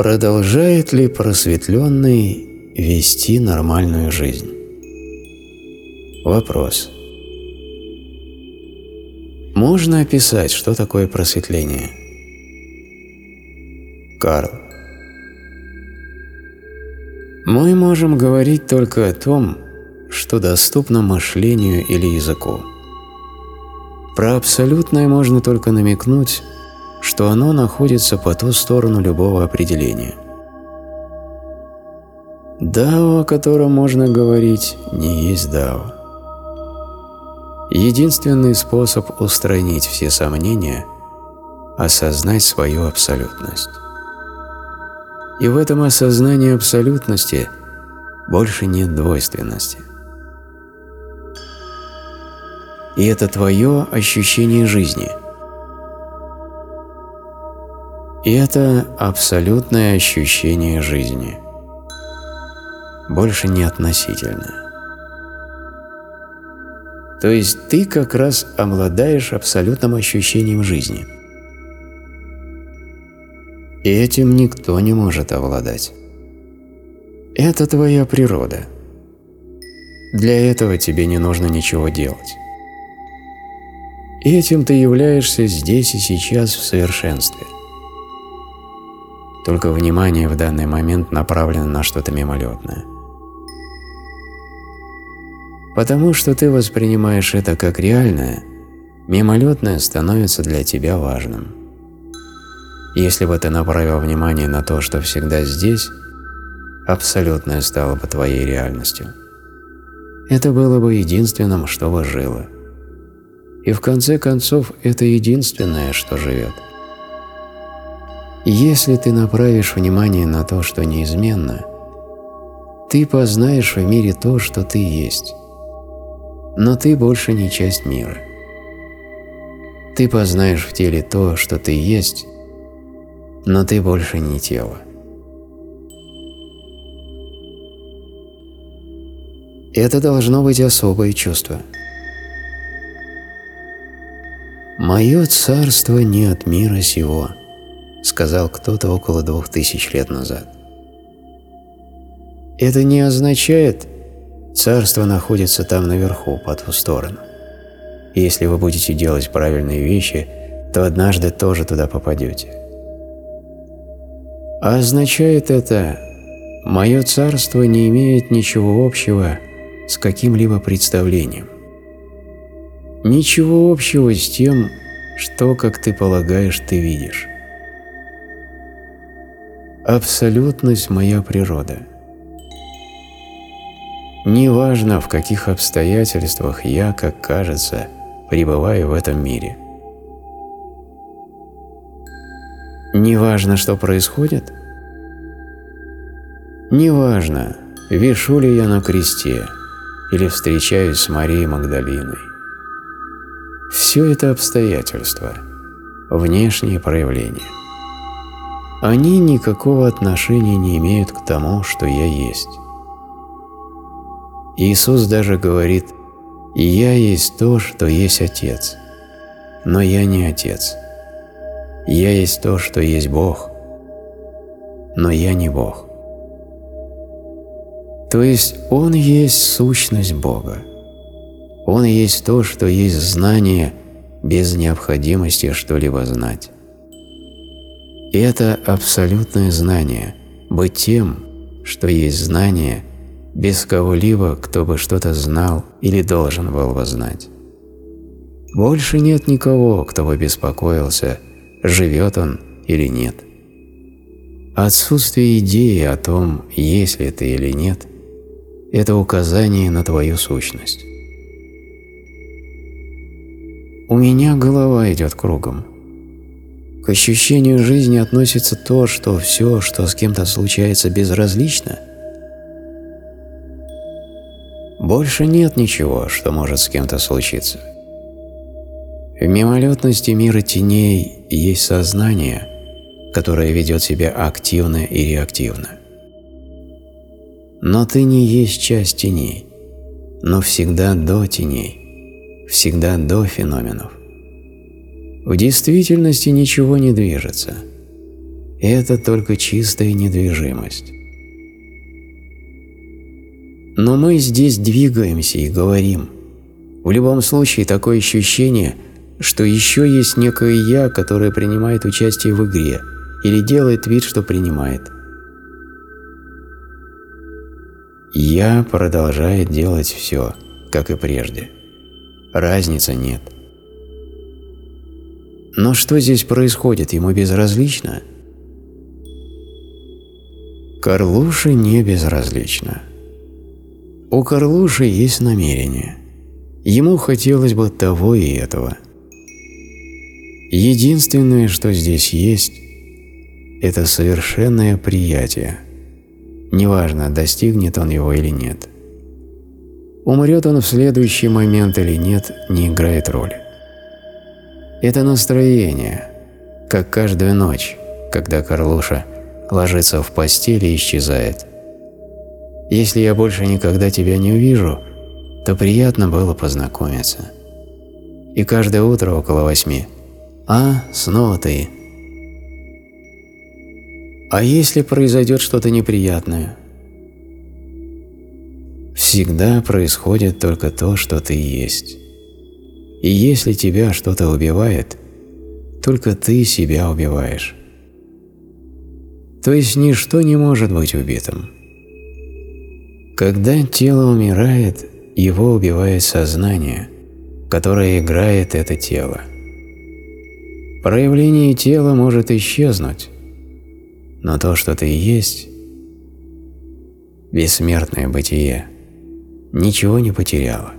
Продолжает ли просветленный вести нормальную жизнь? Вопрос. Можно описать, что такое просветление? Карл. Мы можем говорить только о том, что доступно мышлению или языку. Про абсолютное можно только намекнуть, что оно находится по ту сторону любого определения. Дао, о котором можно говорить, не есть дао. Единственный способ устранить все сомнения – осознать свою абсолютность. И в этом осознании абсолютности больше нет двойственности. И это твое ощущение жизни. И это абсолютное ощущение жизни. Больше не относительное. То есть ты как раз обладаешь абсолютным ощущением жизни. И этим никто не может обладать. Это твоя природа. Для этого тебе не нужно ничего делать. Этим ты являешься здесь и сейчас в совершенстве. Только внимание в данный момент направлено на что-то мимолетное. Потому что ты воспринимаешь это как реальное, мимолетное становится для тебя важным. Если бы ты направил внимание на то, что всегда здесь, абсолютное стало бы твоей реальностью. Это было бы единственным, что бы жило. И в конце концов, это единственное, что живет. Если ты направишь внимание на то, что неизменно, ты познаешь в мире то, что ты есть но ты больше не часть мира. Ты познаешь в теле то, что ты есть, но ты больше не тело. Это должно быть особое чувство. «Мое царство не от мира сего», — сказал кто-то около двух тысяч лет назад. Это не означает, Царство находится там наверху, по ту сторону. Если вы будете делать правильные вещи, то однажды тоже туда попадете. А означает это, мое царство не имеет ничего общего с каким-либо представлением. Ничего общего с тем, что, как ты полагаешь, ты видишь. Абсолютность – моя природа – Неважно, в каких обстоятельствах я, как кажется, пребываю в этом мире. Неважно, что происходит. Неважно, вешу ли я на кресте или встречаюсь с Марией Магдалиной. Все это обстоятельства, внешние проявления. Они никакого отношения не имеют к тому, что я есть. Иисус даже говорит «Я есть то, что есть Отец, но я не Отец. Я есть то, что есть Бог, но я не Бог». То есть Он есть сущность Бога. Он есть то, что есть знание без необходимости что-либо знать. И это абсолютное знание – быть тем, что есть знание – без кого-либо, кто бы что-то знал или должен был бы знать. Больше нет никого, кто бы беспокоился, живет он или нет. Отсутствие идеи о том, есть ли ты или нет, это указание на твою сущность. У меня голова идет кругом. К ощущению жизни относится то, что все, что с кем-то случается, безразлично – больше нет ничего, что может с кем-то случиться. В мимолетности мира теней есть сознание, которое ведет себя активно и реактивно. Но ты не есть часть теней, но всегда до теней, всегда до феноменов. В действительности ничего не движется. – это только чистая недвижимость. Но мы здесь двигаемся и говорим. В любом случае, такое ощущение, что еще есть некое «я», которое принимает участие в игре или делает вид, что принимает. «Я» продолжает делать все, как и прежде. Разницы нет. Но что здесь происходит, ему безразлично? Карлуше не безразлично. У Карлуши есть намерение. Ему хотелось бы того и этого. Единственное, что здесь есть, это совершенное приятие. Неважно, достигнет он его или нет. Умрет он в следующий момент или нет, не играет роли. Это настроение, как каждую ночь, когда Карлуша ложится в постель и исчезает. Если я больше никогда тебя не увижу, то приятно было познакомиться. И каждое утро около восьми. А, снова ты. А если произойдет что-то неприятное? Всегда происходит только то, что ты есть. И если тебя что-то убивает, только ты себя убиваешь. То есть ничто не может быть убитым. Когда тело умирает, его убивает сознание, которое играет это тело. Проявление тела может исчезнуть, но то, что ты есть, бессмертное бытие, ничего не потеряло.